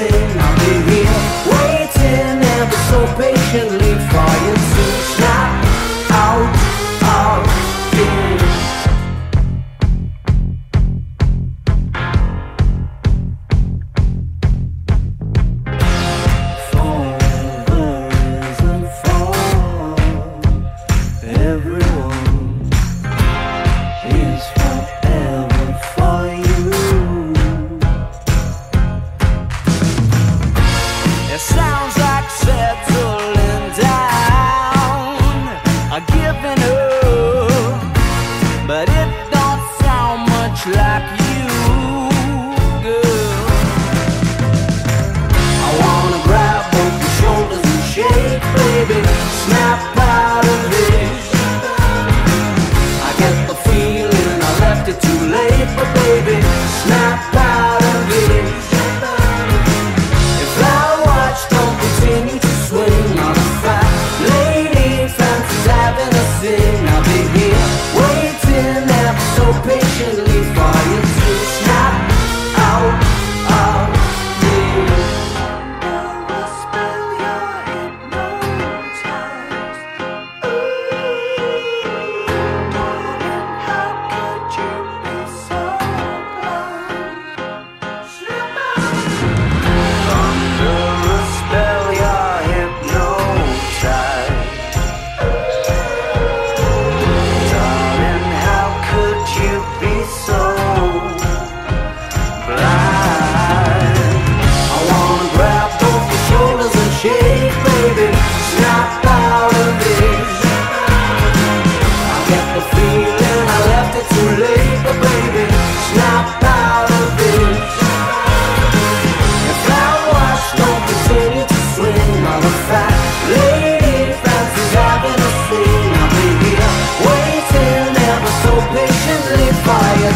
nothing know fire